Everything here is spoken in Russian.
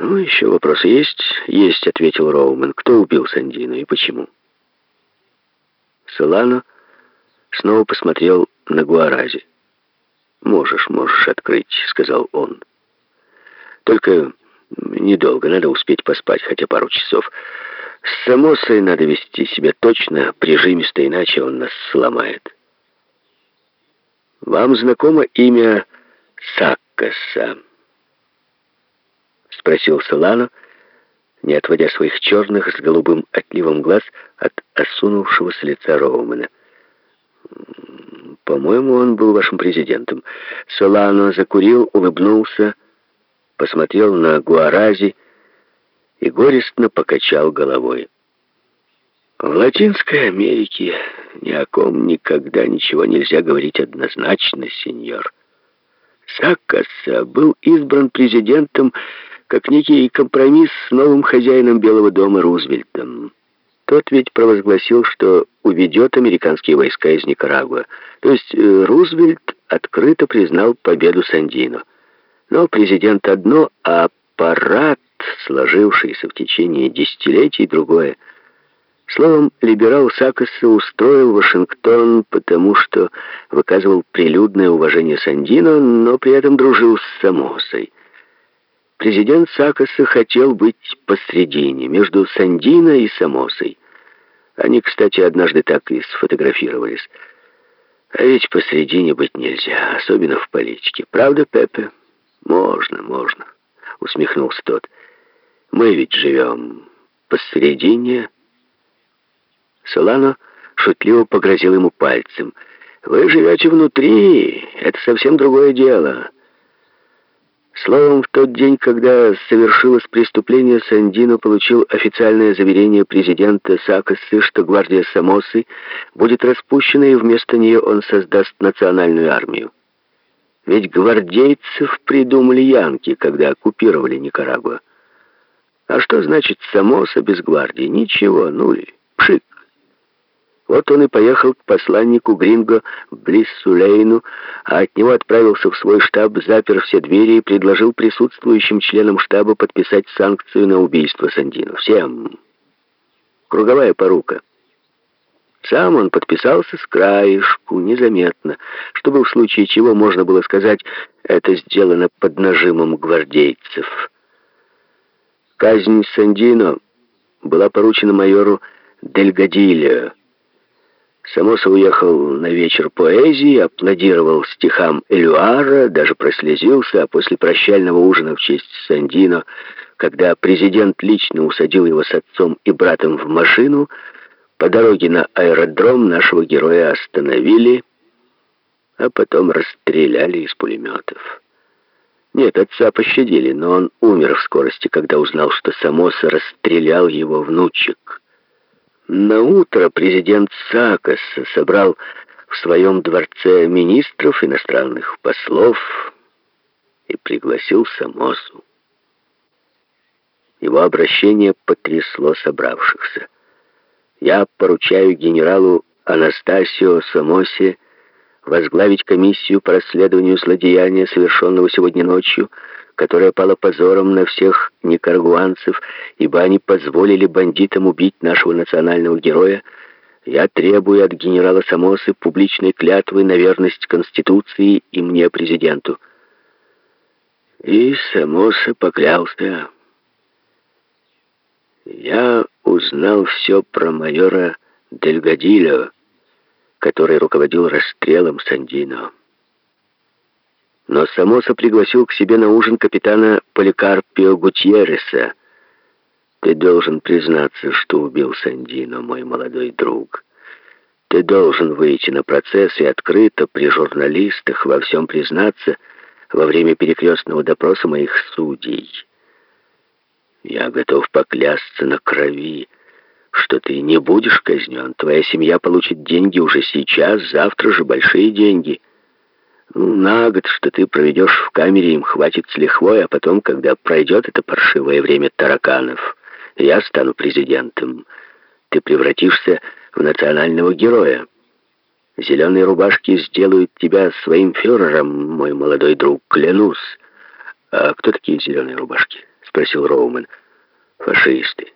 «Ну, еще вопросы есть?» «Есть», — ответил Роумен. «Кто убил Сандину и почему?» Солано снова посмотрел на Гуарази. «Можешь, можешь открыть», — сказал он. «Только недолго, надо успеть поспать, хотя пару часов. С Самосой надо вести себя точно, прижимисто, иначе он нас сломает». «Вам знакомо имя Саккаса?» Спросил Солано, не отводя своих черных с голубым отливом глаз от осунувшегося лица Роумена. «По-моему, он был вашим президентом». Солано закурил, улыбнулся, посмотрел на Гуарази и горестно покачал головой. В Латинской Америке ни о ком никогда ничего нельзя говорить однозначно, сеньор. Саккаса был избран президентом как некий компромисс с новым хозяином Белого дома Рузвельтом. Тот ведь провозгласил, что уведет американские войска из Никарагуа. То есть э, Рузвельт открыто признал победу Сандино. Но президент одно, а аппарат, сложившийся в течение десятилетий, другое. Словом, либерал Сакоса устроил Вашингтон, потому что выказывал прилюдное уважение Сандино, но при этом дружил с Самосой. Президент Сакоса хотел быть посредине, между Сандино и Самосой. Они, кстати, однажды так и сфотографировались. А ведь посредине быть нельзя, особенно в политике. Правда, Пепе? Можно, можно, усмехнулся тот. Мы ведь живем посредине. Солано шутливо погрозил ему пальцем. Вы живете внутри, это совсем другое дело. Словом, в тот день, когда совершилось преступление, Сандино получил официальное заверение президента Сакосы, что гвардия Самосы будет распущена, и вместо нее он создаст национальную армию. Ведь гвардейцев придумали янки, когда оккупировали Никарагуа. А что значит Самоса без гвардии? Ничего, нуль, пшик. Вот он и поехал к посланнику Гринго близ Сулейну, а от него отправился в свой штаб, запер все двери и предложил присутствующим членам штаба подписать санкцию на убийство Сандино. Всем. Круговая порука. Сам он подписался с краешку, незаметно, чтобы в случае чего можно было сказать, это сделано под нажимом гвардейцев. Казнь Сандино была поручена майору Дельгадильо, Самоса уехал на вечер поэзии, аплодировал стихам Элюара, даже прослезился, а после прощального ужина в честь Сандино, когда президент лично усадил его с отцом и братом в машину, по дороге на аэродром нашего героя остановили, а потом расстреляли из пулеметов. Нет, отца пощадили, но он умер в скорости, когда узнал, что Самоса расстрелял его внучек. На утро президент Сакас собрал в своем дворце министров, иностранных послов и пригласил Самосу. Его обращение потрясло собравшихся. Я поручаю генералу Анастасио Самосе возглавить комиссию по расследованию злодеяния, совершенного сегодня ночью, которая пала позором на всех никарагуанцев, ибо они позволили бандитам убить нашего национального героя, я требую от генерала Самосы публичной клятвы на верность Конституции и мне, президенту. И Самоса поклялся. Я узнал все про майора Дельгадило, который руководил расстрелом Сандино. Но Самоса пригласил к себе на ужин капитана Поликарпио Гутьерреса. «Ты должен признаться, что убил Сандино, мой молодой друг. Ты должен выйти на процесс и открыто при журналистах во всем признаться во время перекрестного допроса моих судей. Я готов поклясться на крови, что ты не будешь казнен. Твоя семья получит деньги уже сейчас, завтра же большие деньги». Ну, на год, что ты проведешь в камере, им хватит с лихвой, а потом, когда пройдет это паршивое время тараканов, я стану президентом. Ты превратишься в национального героя. Зеленые рубашки сделают тебя своим фюрером, мой молодой друг, клянусь. А кто такие зеленые рубашки? спросил Роуман. «Фашисты.